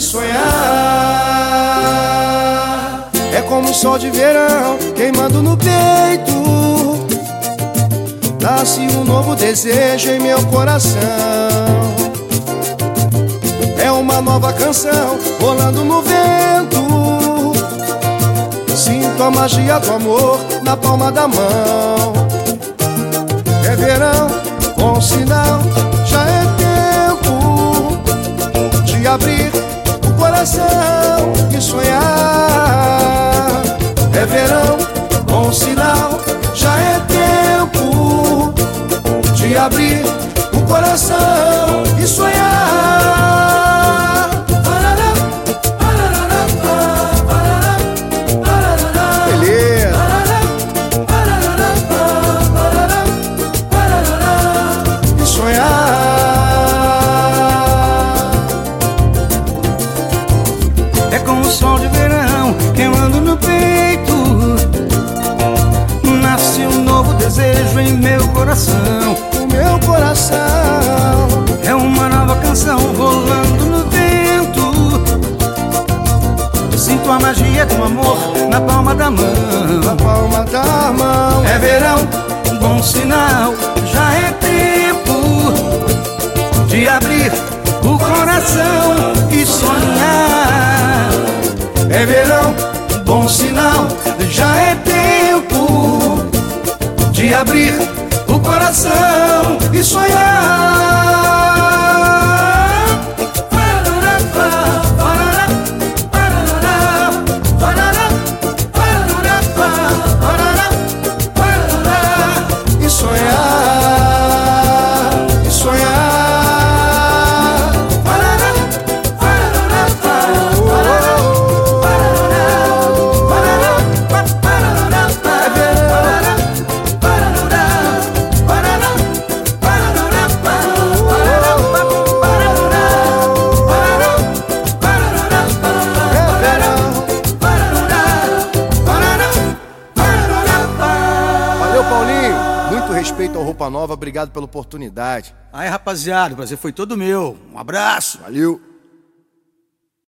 sonhar. É como o sol de verão queimando no peito. Nasce um novo desejo em meu coração. É uma nova canção rolando no vento. Sinto a magia do amor na palma da mão. É verão, bom sinal. Coração e sonhar. É verão, bom sinal, já é tempo de abrir o coração e sonhar. Desejo em meu coração. O meu coração é uma nova canção rolando no vento. Sinto a magia do amor na palma da mão. Na palma da mão. É verão, bom sinal. Já é tempo de abrir o coração. É verão, bom sinal. Já é tempo de abrir o coração e sonhar. Roupa Nova, obrigado pela oportunidade. Aí, rapaziada, o prazer foi todo meu. Um abraço. Valeu.